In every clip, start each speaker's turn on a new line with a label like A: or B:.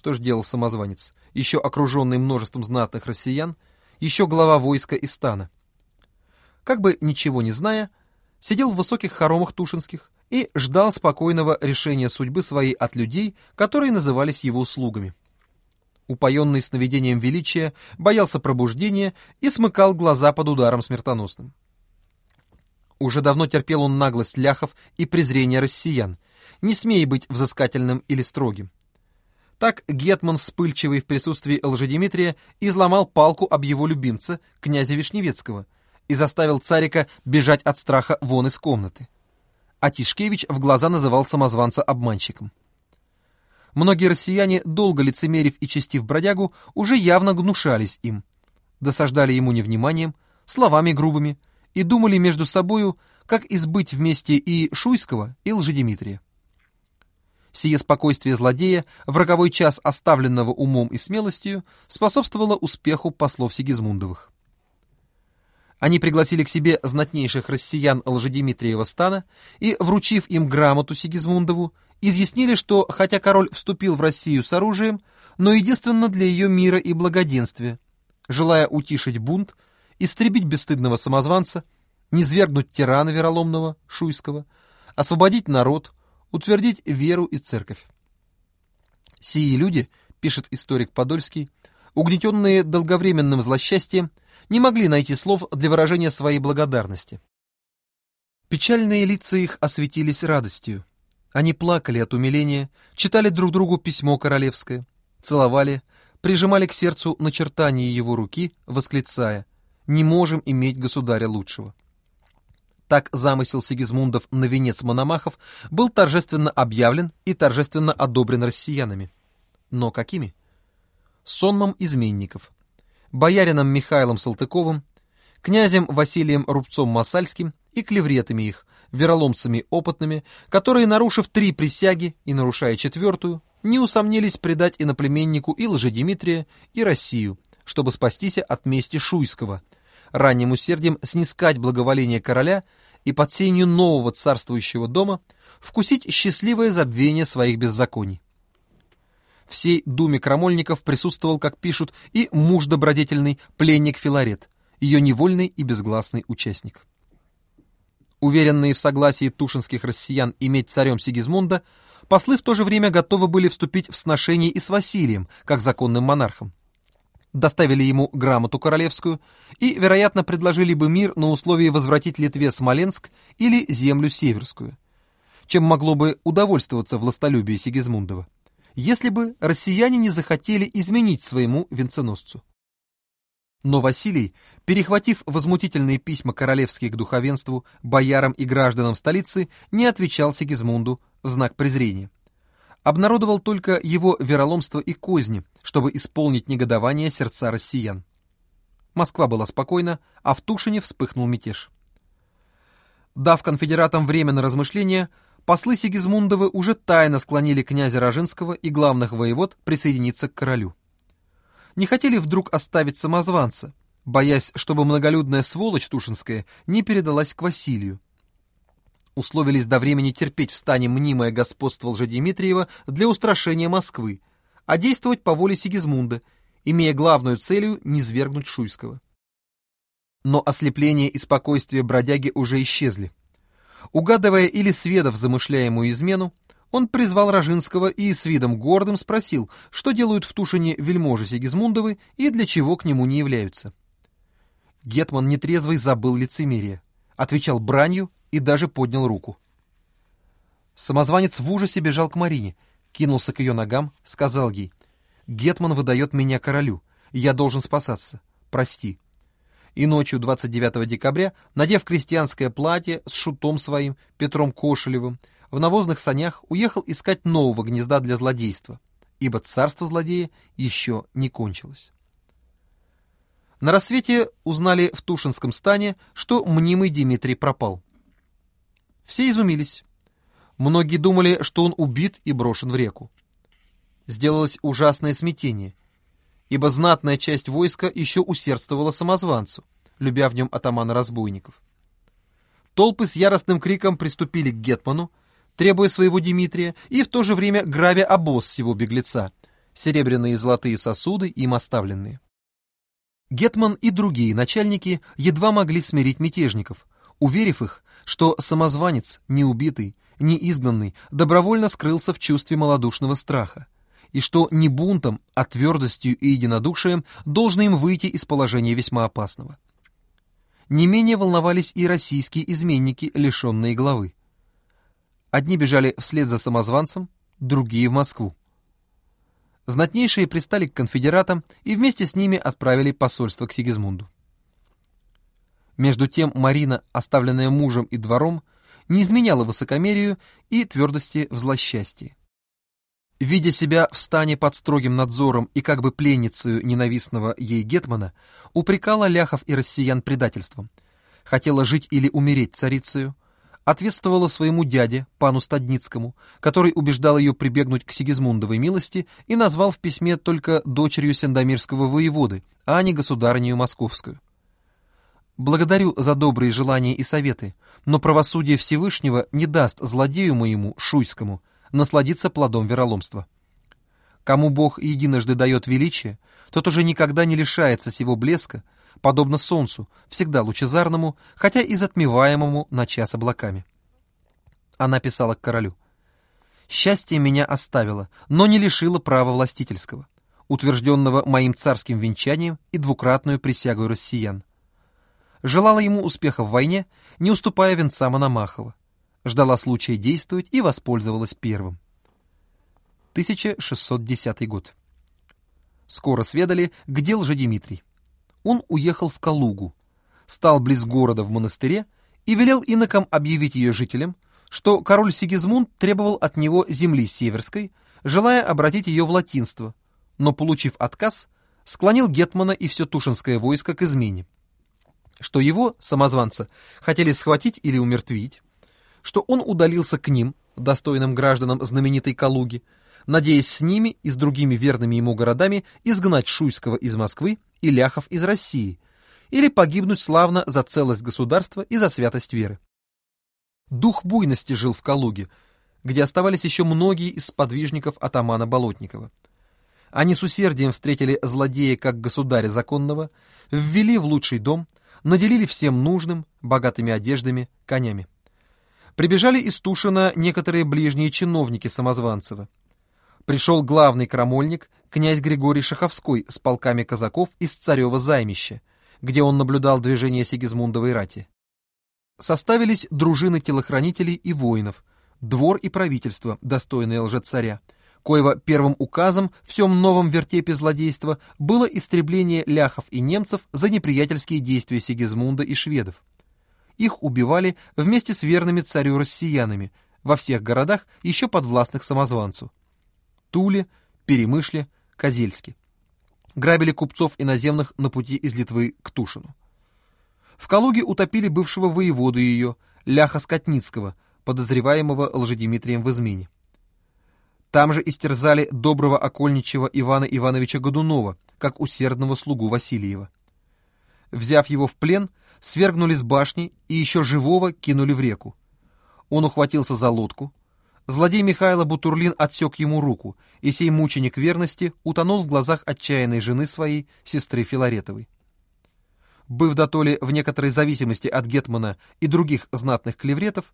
A: что ж делал самозванец, еще окруженный множеством знатных россиян, еще глава войска и стана. Как бы ничего не зная, сидел в высоких хоромах Тушинских и ждал спокойного решения судьбы своей от людей, которые назывались его слугами. Упоенный сновидением величия, боялся пробуждения и смыкал глаза под ударом смертоносным. Уже давно терпел он наглость ляхов и презрение россиян, не смея быть взыскательным или строгим. Так Гетман, вспыльчивый в присутствии Лжедимитрия, изломал палку об его любимца, князя Вишневецкого, и заставил царика бежать от страха вон из комнаты. А Тишкевич в глаза называл самозванца обманщиком. Многие россияне, долго лицемерив и честив бродягу, уже явно гнушались им, досаждали ему невниманием, словами грубыми, и думали между собою, как избыть вместе и Шуйского, и Лжедимитрия. Сие спокойствие злодея, в роковой час оставленного умом и смелостью, способствовало успеху послов Сигизмундовых. Они пригласили к себе знатнейших россиян Лжедимитриева стана и, вручив им грамоту Сигизмундову, изъяснили, что хотя король вступил в Россию с оружием, но единственно для ее мира и благоденствия, желая утишить бунт, истребить бесстыдного самозванца, низвергнуть тирана вероломного, Шуйского, освободить народ, утвердить веру и церковь. Сии люди, пишет историк Подольский, угнетенные долговременным злосчастьем, не могли найти слов для выражения своей благодарности. Печальные лица их осветились радостью. Они плакали от умиления, читали друг другу письмо королевское, целовали, прижимали к сердцу начертание его руки, восклицая «Не можем иметь государя лучшего». Так замысел Сигизмундов на венец Мономахов был торжественно объявлен и торжественно одобрен россиянами. Но какими? Сонмом изменников, боярином Михаилом Салтыковым, князем Василием Рубцом-Масальским и клевретами их, вероломцами опытными, которые, нарушив три присяги и нарушая четвертую, не усомнились предать иноплеменнику и Лжедимитрия, и Россию, чтобы спастись от мести Шуйского, ранним усердием снискать благоволение короля и под сенью нового царствующего дома вкусить счастливое забвение своих беззаконий. Всей думе крамольников присутствовал, как пишут, и муж добродетельный, пленник Филарет, ее невольный и безгласный участник. Уверенные в согласии тушинских россиян иметь царем Сигизмунда, послы в то же время готовы были вступить в сношение и с Василием, как законным монархом доставили ему грамоту королевскую и, вероятно, предложили бы мир на условии возвратить Литве Смоленск или землю Северскую, чем могло бы удовольствоваться властолюбие Сигизмундова, если бы россияне не захотели изменить своему венценосцу. Но Василий, перехватив возмутительные письма королевские к духовенству, боярам и гражданам столицы, не отвечал Сигизмунду в знак презрения обнародовал только его вероломство и козни, чтобы исполнить негодование сердца россиян. Москва была спокойна, а в Тушине вспыхнул мятеж. Дав конфедератам время на размышления, послы Сигизмундовы уже тайно склонили князя Рожинского и главных воевод присоединиться к королю. Не хотели вдруг оставить самозванца, боясь, чтобы многолюдная сволочь тушинская не передалась к Василию условились до времени терпеть в стане мнимое господство Лжедимитриева для устрашения Москвы, а действовать по воле Сигизмунда, имея главную целью низвергнуть Шуйского. Но ослепление и спокойствие бродяги уже исчезли. Угадывая или сведав замышляемую измену, он призвал Рожинского и с видом гордым спросил, что делают в Тушине вельможи Сигизмундовы и для чего к нему не являются. Гетман нетрезвый забыл лицемерие, отвечал бранью и даже поднял руку. Самозванец в ужасе бежал к Марине, кинулся к ее ногам, сказал ей, «Гетман выдает меня королю, я должен спасаться, прости». И ночью 29 декабря, надев крестьянское платье с шутом своим, Петром Кошелевым, в навозных санях уехал искать нового гнезда для злодейства, ибо царство злодея еще не кончилось. На рассвете узнали в Тушинском стане, что мнимый Дмитрий пропал. Все изумились. Многие думали, что он убит и брошен в реку. Сделалось ужасное смятение, ибо знатная часть войска еще усердствовала самозванцу, любя в нем атамана разбойников. Толпы с яростным криком приступили к Гетману, требуя своего Дмитрия и в то же время грабя обоз всего беглеца, серебряные и золотые сосуды им оставленные. Гетман и другие начальники едва могли смирить мятежников, уверив их, что самозванец, не убитый, не изгнанный, добровольно скрылся в чувстве малодушного страха, и что не бунтом, а твердостью и единодушием должно им выйти из положения весьма опасного. Не менее волновались и российские изменники, лишенные главы. Одни бежали вслед за самозванцем, другие в Москву. Знатнейшие пристали к конфедератам и вместе с ними отправили посольство к Сигизмунду. Между тем Марина, оставленная мужем и двором, не изменяла высокомерию и твердости в злосчастье. Видя себя в стане под строгим надзором и как бы пленницею ненавистного ей Гетмана, упрекала ляхов и россиян предательством. Хотела жить или умереть царицею, ответствовала своему дяде, пану Стадницкому, который убеждал ее прибегнуть к Сигизмундовой милости и назвал в письме только дочерью Сендомирского воеводы, а не государынею московскую. Благодарю за добрые желания и советы, но правосудие Всевышнего не даст злодею моему, Шуйскому, насладиться плодом вероломства. Кому Бог единожды дает величие, тот уже никогда не лишается сего блеска, подобно солнцу, всегда лучезарному, хотя и затмеваемому на час облаками. Она писала к королю. «Счастье меня оставило, но не лишило права властительского, утвержденного моим царским венчанием и двукратную присягой россиян желала ему успеха в войне, не уступая венца Мономахова, ждала случая действовать и воспользовалась первым. 1610 год. Скоро сведали, где Дмитрий. Он уехал в Калугу, стал близ города в монастыре и велел инокам объявить ее жителям, что король Сигизмунд требовал от него земли северской, желая обратить ее в латинство, но, получив отказ, склонил Гетмана и все Тушинское войско к измене что его, самозванца, хотели схватить или умертвить, что он удалился к ним, достойным гражданам знаменитой Калуги, надеясь с ними и с другими верными ему городами изгнать Шуйского из Москвы и Ляхов из России, или погибнуть славно за целость государства и за святость веры. Дух буйности жил в Калуге, где оставались еще многие из сподвижников атамана Болотникова. Они с усердием встретили злодея как государя законного, ввели в лучший дом – наделили всем нужным, богатыми одеждами, конями. Прибежали из Тушина некоторые ближние чиновники Самозванцева. Пришел главный крамольник, князь Григорий Шаховской с полками казаков из Царева займища, где он наблюдал движение Сигизмундовой рати. Составились дружины телохранителей и воинов, двор и правительство, достойные лжецаря, коего первым указом в всем новом вертепе злодейства было истребление ляхов и немцев за неприятельские действия Сигизмунда и шведов. Их убивали вместе с верными царю россиянами во всех городах, еще подвластных самозванцу. Туле, Перемышле, Козельске. Грабили купцов иноземных на пути из Литвы к Тушину. В Калуге утопили бывшего воеводу ее, Ляха Скотницкого, подозреваемого Лжедимитрием в измене. Там же истерзали доброго окольничего Ивана Ивановича Годунова, как усердного слугу Васильева. Взяв его в плен, свергнули с башни и еще живого кинули в реку. Он ухватился за лодку. Злодей Михайло Бутурлин отсек ему руку, и сей мученик верности утонул в глазах отчаянной жены своей, сестры Филаретовой. Быв дотоле в некоторой зависимости от Гетмана и других знатных клевретов,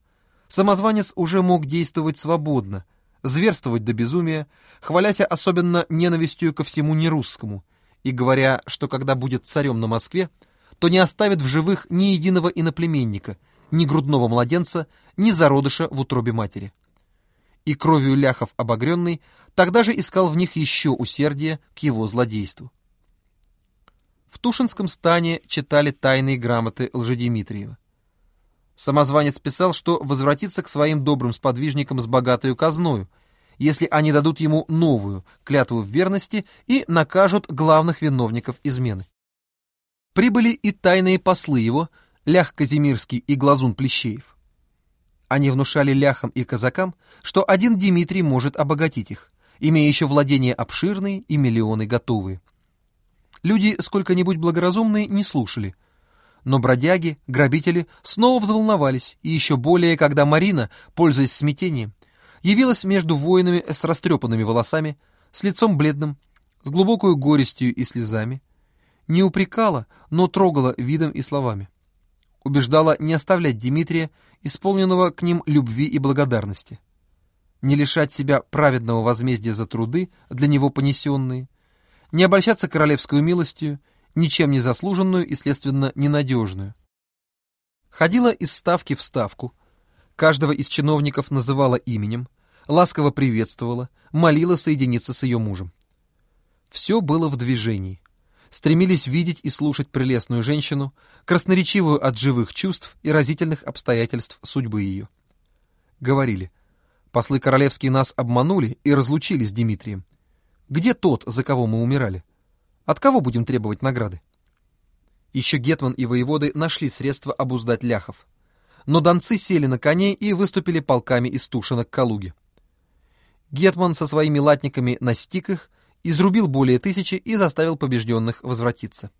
A: самозванец уже мог действовать свободно, зверствовать до безумия, хваляся особенно ненавистью ко всему нерусскому и говоря, что когда будет царем на Москве, то не оставит в живых ни единого иноплеменника, ни грудного младенца, ни зародыша в утробе матери. И кровью ляхов обогренный тогда же искал в них еще усердие к его злодейству. В Тушинском стане читали тайные грамоты Лжедимитриева. Самозванец писал, что возвратится к своим добрым сподвижникам с богатою казною, если они дадут ему новую клятву в верности и накажут главных виновников измены. Прибыли и тайные послы его, Лях Казимирский и Глазун Плещеев. Они внушали ляхам и казакам, что один Дмитрий может обогатить их, имея еще владения обширные и миллионы готовые. Люди сколько-нибудь благоразумные не слушали – но бродяги, грабители снова взволновались, и еще более, когда Марина, пользуясь смятением, явилась между воинами с растрепанными волосами, с лицом бледным, с глубокой горестью и слезами, не упрекала, но трогала видом и словами. Убеждала не оставлять Дмитрия, исполненного к ним любви и благодарности. Не лишать себя праведного возмездия за труды, для него понесенные, не обольщаться королевскую милостью, ничем не заслуженную и, следственно, ненадежную. Ходила из ставки в ставку, каждого из чиновников называла именем, ласково приветствовала, молила соединиться с ее мужем. Все было в движении. Стремились видеть и слушать прелестную женщину, красноречивую от живых чувств и разительных обстоятельств судьбы ее. Говорили, послы королевские нас обманули и разлучили с Дмитрием. Где тот, за кого мы умирали? От кого будем требовать награды? Еще Гетман и воеводы нашли средства обуздать ляхов. Но донцы сели на коней и выступили полками из Тушина к Калуге. Гетман со своими латниками настиг их, изрубил более тысячи и заставил побежденных возвратиться.